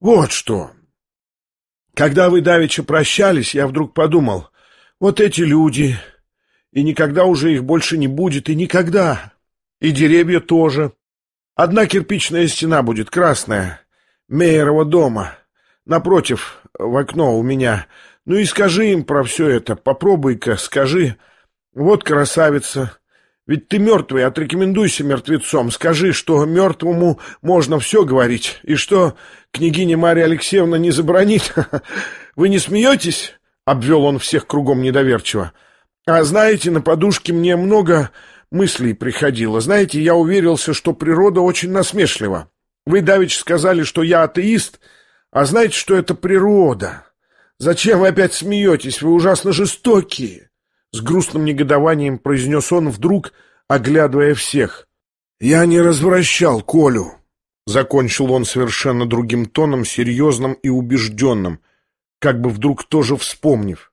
Вот что. Когда вы давеча прощались, я вдруг подумал, вот эти люди, и никогда уже их больше не будет, и никогда. И деревья тоже. Одна кирпичная стена будет, красная, Мейерова дома. Напротив, в окно у меня. Ну и скажи им про все это, попробуй-ка, скажи. Вот красавица, ведь ты мертвый, отрекомендуйся мертвецом. Скажи, что мертвому можно все говорить, и что княгиня Марья Алексеевна не забронит. Вы не смеетесь?» — обвел он всех кругом недоверчиво. «А знаете, на подушке мне много мыслей приходило. Знаете, я уверился, что природа очень насмешлива. Вы, Давич, сказали, что я атеист, а знаете, что это природа? Зачем вы опять смеетесь? Вы ужасно жестокие. С грустным негодованием произнес он вдруг, оглядывая всех. «Я не развращал Колю», — закончил он совершенно другим тоном, серьезным и убежденным, как бы вдруг тоже вспомнив.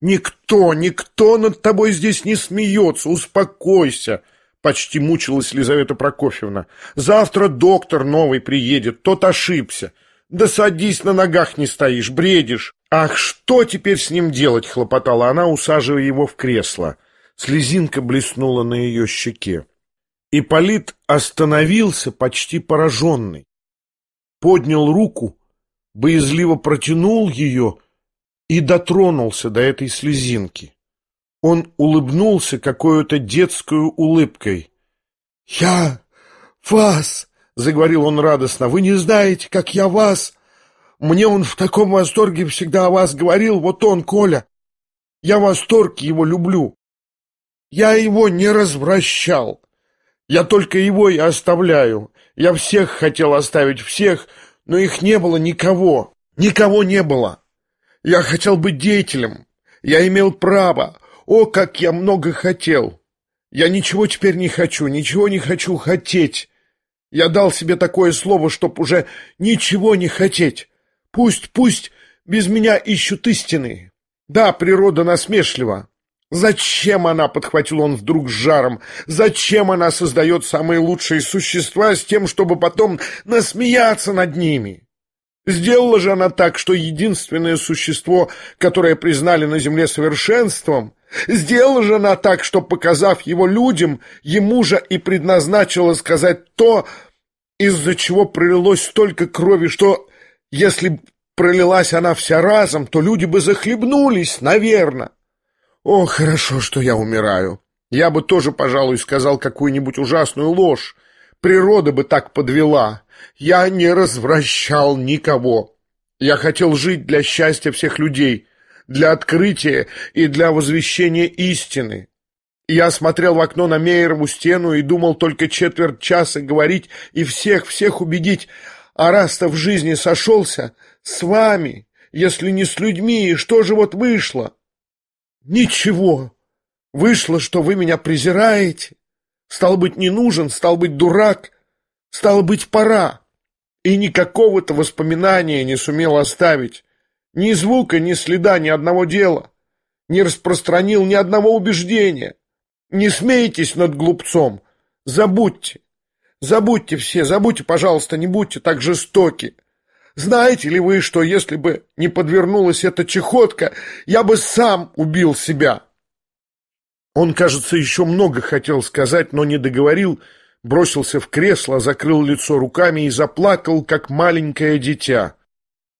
«Никто, никто над тобой здесь не смеется, успокойся!» Почти мучилась Лизавета Прокофьевна. «Завтра доктор новый приедет, тот ошибся. Да садись, на ногах не стоишь, бредишь. Ах, что теперь с ним делать, хлопотала она, усаживая его в кресло. Слезинка блеснула на ее щеке. Ипполит остановился, почти пораженный. Поднял руку, боязливо протянул ее и дотронулся до этой слезинки. Он улыбнулся какой-то детской улыбкой. «Я вас — заговорил он радостно. «Вы не знаете, как я вас... Мне он в таком восторге всегда о вас говорил, вот он, Коля. Я восторг его люблю. Я его не развращал. Я только его и оставляю. Я всех хотел оставить, всех, но их не было никого. Никого не было. Я хотел быть деятелем. Я имел право. О, как я много хотел. Я ничего теперь не хочу, ничего не хочу хотеть. Я дал себе такое слово, чтоб уже ничего не хотеть. Пусть, пусть без меня ищут истины. Да, природа насмешлива. Зачем она, подхватил он вдруг с жаром, зачем она создает самые лучшие существа с тем, чтобы потом насмеяться над ними? Сделала же она так, что единственное существо, которое признали на земле совершенством, сделала же она так, что, показав его людям, ему же и предназначила сказать то, из-за чего пролилось столько крови, что, если пролилась она вся разом, то люди бы захлебнулись, наверное. О, хорошо, что я умираю. Я бы тоже, пожалуй, сказал какую-нибудь ужасную ложь. Природа бы так подвела. Я не развращал никого. Я хотел жить для счастья всех людей, для открытия и для возвещения истины. Я смотрел в окно на Мейерову стену и думал только четверть часа говорить и всех-всех убедить, а раз-то в жизни сошелся с вами, если не с людьми, и что же вот вышло? Ничего. Вышло, что вы меня презираете. Стал быть, не нужен, стал быть, дурак. Стало быть, пора. И никакого-то воспоминания не сумел оставить. Ни звука, ни следа, ни одного дела. Не распространил ни одного убеждения. Не смейтесь над глупцом. Забудьте. Забудьте все, забудьте, пожалуйста, не будьте так жестоки. Знаете ли вы, что если бы не подвернулась эта чехотка, я бы сам убил себя?» Он, кажется, еще много хотел сказать, но не договорил, бросился в кресло, закрыл лицо руками и заплакал, как маленькое дитя.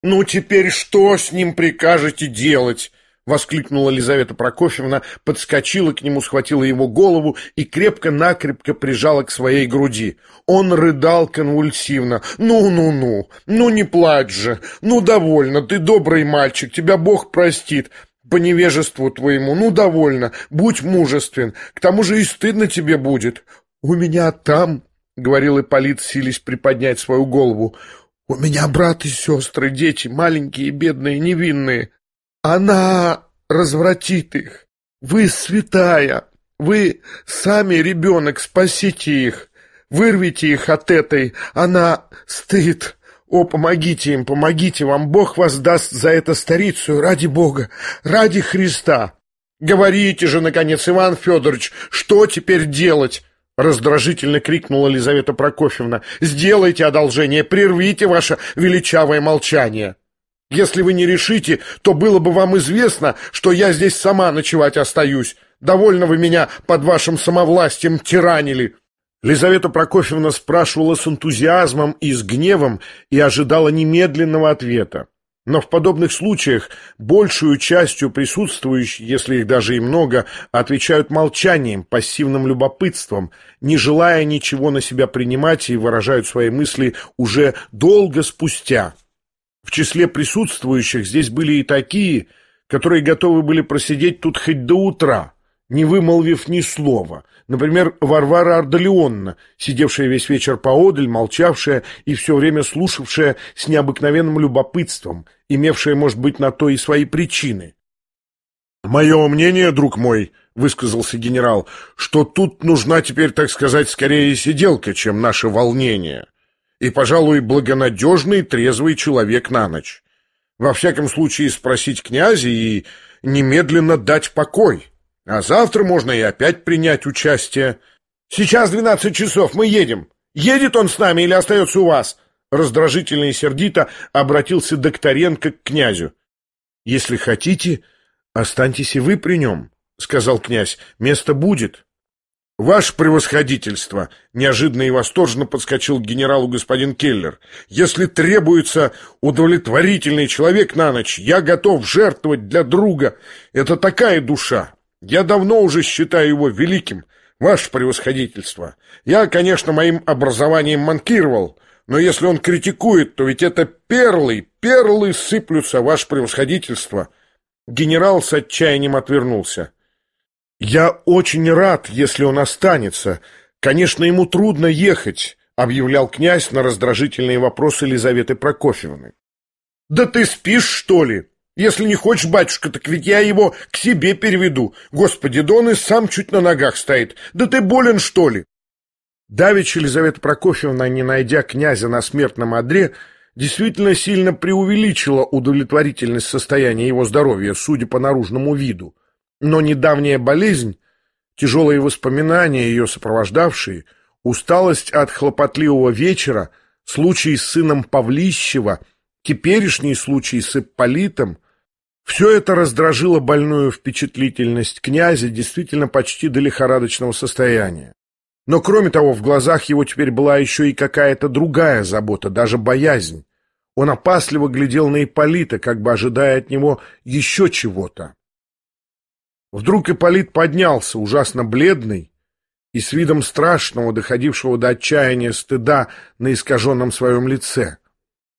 «Ну, теперь что с ним прикажете делать?» — воскликнула Лизавета Прокофьевна, подскочила к нему, схватила его голову и крепко-накрепко прижала к своей груди. Он рыдал конвульсивно. «Ну-ну-ну! Ну не плачь же! Ну довольно! Ты добрый мальчик, тебя Бог простит!» по невежеству твоему, ну, довольно, будь мужествен, к тому же и стыдно тебе будет. У меня там, — говорил Ипполит, сились приподнять свою голову, — у меня брат и сестры, дети, маленькие, бедные, невинные. Она развратит их. Вы святая. Вы сами ребенок, спасите их. Вырвите их от этой. Она стыд. О, помогите им, помогите вам. Бог вас даст за это старицу. Ради Бога, ради Христа. Говорите же, наконец, Иван Федорович, что теперь делать? Раздражительно крикнула Лизавета Прокофьевна. «Сделайте одолжение, прервите ваше величавое молчание!» Если вы не решите, то было бы вам известно, что я здесь сама ночевать остаюсь. Довольно вы меня под вашим самовластием тиранили». Лизавета Прокофьевна спрашивала с энтузиазмом и с гневом и ожидала немедленного ответа. Но в подобных случаях большую частью присутствующих, если их даже и много, отвечают молчанием, пассивным любопытством, не желая ничего на себя принимать и выражают свои мысли уже долго спустя. В числе присутствующих здесь были и такие, которые готовы были просидеть тут хоть до утра, не вымолвив ни слова. Например, Варвара Ардалионна, сидевшая весь вечер поодаль, молчавшая и все время слушавшая с необыкновенным любопытством, имевшая, может быть, на то и свои причины. «Мое мнение, друг мой», — высказался генерал, — «что тут нужна теперь, так сказать, скорее сиделка, чем наше волнение и, пожалуй, благонадежный трезвый человек на ночь. Во всяком случае спросить князя и немедленно дать покой. А завтра можно и опять принять участие. Сейчас двенадцать часов, мы едем. Едет он с нами или остается у вас? Раздражительно и сердито обратился Докторенко к князю. Если хотите, останьтесь и вы при нем, сказал князь. Место будет. «Ваше превосходительство!» — неожиданно и восторженно подскочил к генералу господин Келлер. «Если требуется удовлетворительный человек на ночь, я готов жертвовать для друга. Это такая душа. Я давно уже считаю его великим. Ваше превосходительство! Я, конечно, моим образованием манкировал, но если он критикует, то ведь это перлы, перлы сыплются, ваше превосходительство!» Генерал с отчаянием отвернулся. «Я очень рад, если он останется. Конечно, ему трудно ехать», — объявлял князь на раздражительные вопросы Елизаветы Прокофьевны. «Да ты спишь, что ли? Если не хочешь, батюшка, так ведь я его к себе переведу. Господи, да он и сам чуть на ногах стоит. Да ты болен, что ли?» Давич Елизавета Прокофьевна, не найдя князя на смертном одре, действительно сильно преувеличила удовлетворительность состояния его здоровья, судя по наружному виду. Но недавняя болезнь, тяжелые воспоминания, ее сопровождавшие, усталость от хлопотливого вечера, случай с сыном Павлищева, теперешний случай с Ипполитом, все это раздражило больную впечатлительность князя действительно почти до лихорадочного состояния. Но кроме того, в глазах его теперь была еще и какая-то другая забота, даже боязнь. Он опасливо глядел на Ипполита, как бы ожидая от него еще чего-то. Вдруг Ипполит поднялся, ужасно бледный, и с видом страшного, доходившего до отчаяния стыда на искаженном своем лице.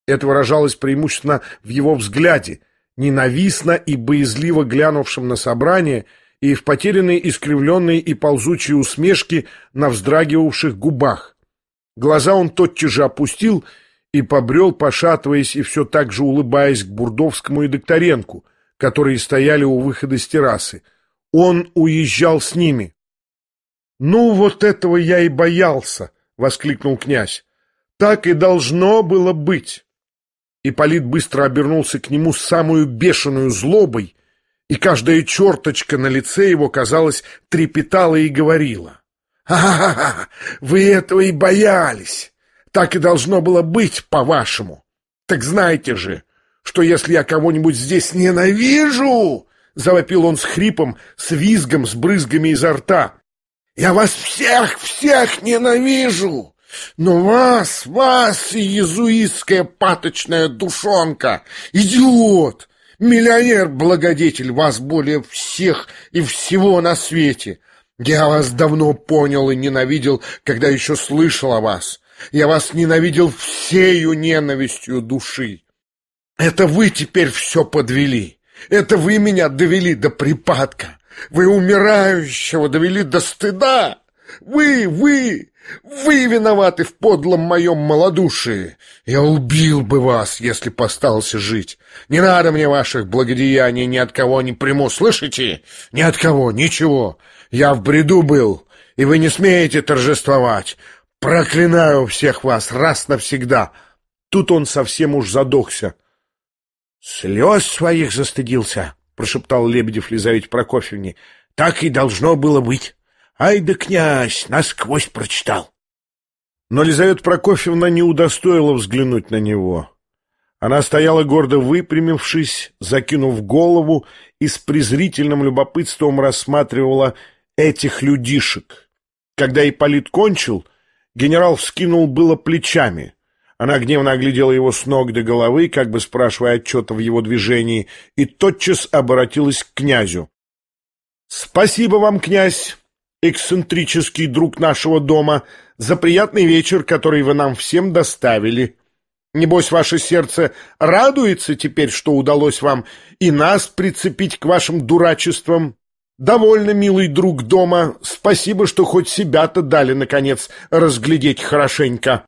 Это выражалось преимущественно в его взгляде, ненавистно и боязливо глянувшем на собрание и в потерянной, искривленной и ползучей усмешке на вздрагивавших губах. Глаза он тотчас же опустил и побрел, пошатываясь и все так же улыбаясь к Бурдовскому и Докторенку, которые стояли у выхода с террасы — он уезжал с ними. «Ну, вот этого я и боялся!» — воскликнул князь. «Так и должно было быть!» Ипполит быстро обернулся к нему с самую бешеную злобой, и каждая черточка на лице его, казалось, трепетала и говорила. «А-ха-ха! Вы этого и боялись! Так и должно было быть, по-вашему! Так знаете же, что если я кого-нибудь здесь ненавижу, — завопил он с хрипом, с визгом, с брызгами изо рта. «Я вас всех, всех ненавижу! Но вас, вас, иезуитская паточная душонка! Идиот! Миллионер-благодетель вас более всех и всего на свете! Я вас давно понял и ненавидел, когда еще слышал о вас. Я вас ненавидел всею ненавистью души. Это вы теперь все подвели. Это вы меня довели до припадка. Вы умирающего довели до стыда. Вы, вы, вы виноваты в подлом моем малодушии. Я убил бы вас, если б остался жить. Не надо мне ваших благодеяний, ни от кого не приму, слышите? Ни от кого, ничего. Я в бреду был, и вы не смеете торжествовать. Проклинаю всех вас раз навсегда. Тут он совсем уж задохся. Слез своих застыдился, — прошептал Лебедев Лизавете Прокофьевне. — Так и должно было быть. Ай да князь, насквозь прочитал. Но Лизавета Прокофьевна не удостоила взглянуть на него. Она стояла гордо выпрямившись, закинув голову и с презрительным любопытством рассматривала этих людишек. Когда Ипполит кончил, генерал вскинул было плечами. Она гневно оглядела его с ног до головы, как бы спрашивая отчета в его движении, и тотчас обратилась к князю. — Спасибо вам, князь, эксцентрический друг нашего дома, за приятный вечер, который вы нам всем доставили. Небось, ваше сердце радуется теперь, что удалось вам и нас прицепить к вашим дурачествам. Довольно, милый друг дома, спасибо, что хоть себя-то дали, наконец, разглядеть хорошенько.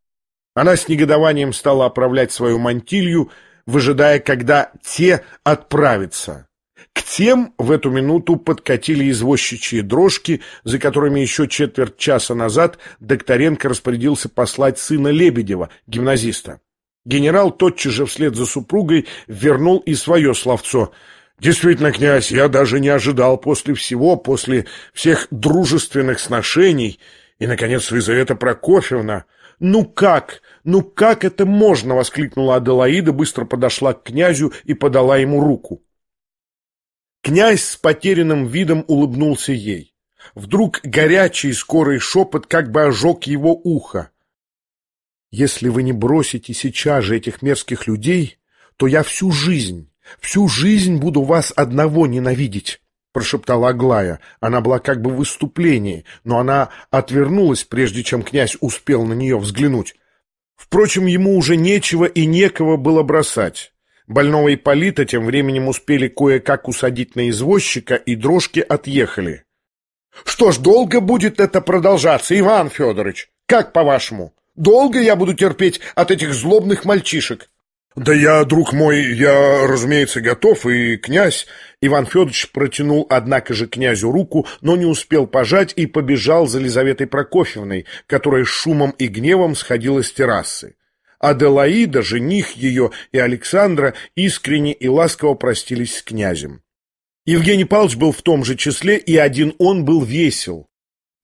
Она с негодованием стала оправлять свою мантилью, выжидая, когда те отправятся. К тем в эту минуту подкатили извозчичьи дрожки, за которыми еще четверть часа назад Докторенко распорядился послать сына Лебедева, гимназиста. Генерал тотчас же вслед за супругой вернул и свое словцо. «Действительно, князь, я даже не ожидал после всего, после всех дружественных сношений. И, наконец, Лизавета Прокофьевна...» «Ну как? Ну как это можно?» — воскликнула Аделаида, быстро подошла к князю и подала ему руку. Князь с потерянным видом улыбнулся ей. Вдруг горячий скорый шепот как бы ожег его ухо. «Если вы не бросите сейчас же этих мерзких людей, то я всю жизнь, всю жизнь буду вас одного ненавидеть» прошептала Аглая. Она была как бы в выступлении, но она отвернулась, прежде чем князь успел на нее взглянуть. Впрочем, ему уже нечего и некого было бросать. Больного Ипполита тем временем успели кое-как усадить на извозчика, и дрожки отъехали. — Что ж, долго будет это продолжаться, Иван Федорович? Как по-вашему? Долго я буду терпеть от этих злобных мальчишек? «Да я, друг мой, я, разумеется, готов, и князь...» Иван Федорович протянул, однако же, князю руку, но не успел пожать и побежал за Лизаветой Прокофьевной, которая шумом и гневом сходила с террасы. Аделаида, жених ее и Александра искренне и ласково простились с князем. Евгений Павлович был в том же числе, и один он был весел.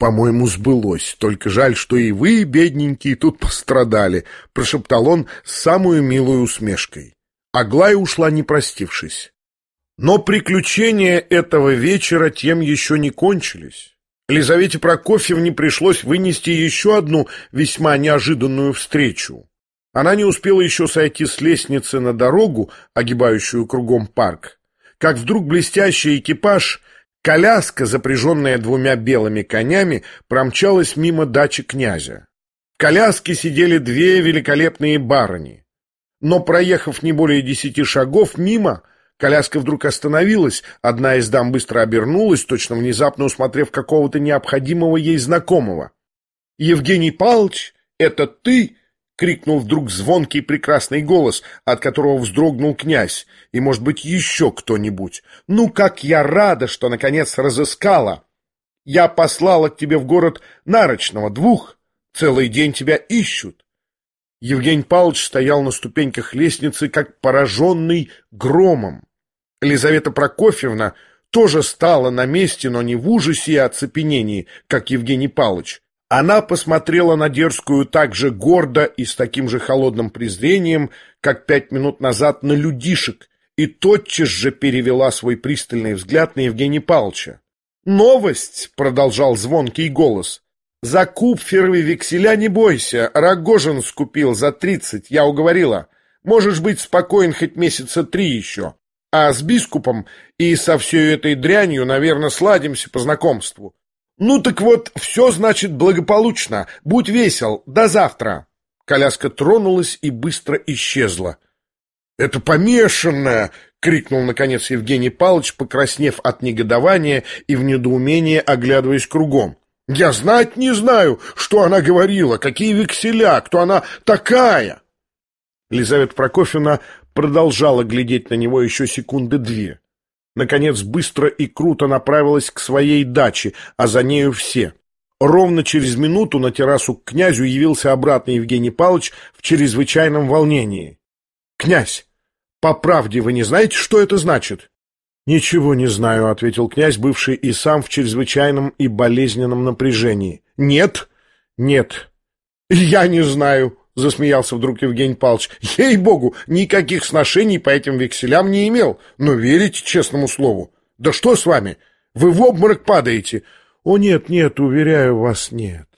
«По-моему, сбылось. Только жаль, что и вы, бедненькие, тут пострадали», — прошептал он с самую милой усмешкой. Аглая ушла, не простившись. Но приключения этого вечера тем еще не кончились. Лизавете Прокофьевне пришлось вынести еще одну весьма неожиданную встречу. Она не успела еще сойти с лестницы на дорогу, огибающую кругом парк, как вдруг блестящий экипаж, коляска, запряженная двумя белыми конями, промчалась мимо дачи князя. В коляске сидели две великолепные барыни. Но, проехав не более десяти шагов мимо, коляска вдруг остановилась, одна из дам быстро обернулась, точно внезапно усмотрев какого-то необходимого ей знакомого. «Евгений Павлович, это ты?» — крикнул вдруг звонкий прекрасный голос, от которого вздрогнул князь, и, может быть, еще кто-нибудь. «Ну, как я рада, что, наконец, разыскала! Я послала к тебе в город Нарочного, двух. Целый день тебя ищут». Евгений Павлович стоял на ступеньках лестницы, как пораженный громом. Елизавета Прокофьевна тоже стала на месте, но не в ужасе и оцепенении, как Евгений Павлович. Она посмотрела на дерзкую так же гордо и с таким же холодным презрением, как пять минут назад на людишек, и тотчас же перевела свой пристальный взгляд на Евгения Павловича. «Новость!» — продолжал звонкий голос. «За купферовы векселя не бойся, Рогожин скупил за тридцать, я уговорила. Можешь быть спокоен хоть месяца три еще. А с бискупом и со всей этой дрянью, наверное, сладимся по знакомству. «Ну так вот, все значит благополучно. Будь весел. До завтра». Коляска тронулась и быстро исчезла. «Это помешанная!» — крикнул, наконец, Евгений Павлович, покраснев от негодования и в недоумении оглядываясь кругом. «Я знать не знаю, что она говорила, какие векселя, кто она такая!» Елизавета Прокофьевна продолжала глядеть на него еще секунды две. Наконец, быстро и круто направилась к своей даче, а за нею все. Ровно через минуту на террасу к князю явился обратно Евгений Павлович в чрезвычайном волнении. «Князь, по правде вы не знаете, что это значит?» «Ничего не знаю», — ответил князь, бывший и сам в чрезвычайном и болезненном напряжении. «Нет? Нет. Я не знаю», — засмеялся вдруг Евгений Павлович. «Ей-богу, никаких сношений по этим векселям не имел, но верите честному слову? Да что с вами? Вы в обморок падаете?» «О, нет, нет, уверяю вас, нет».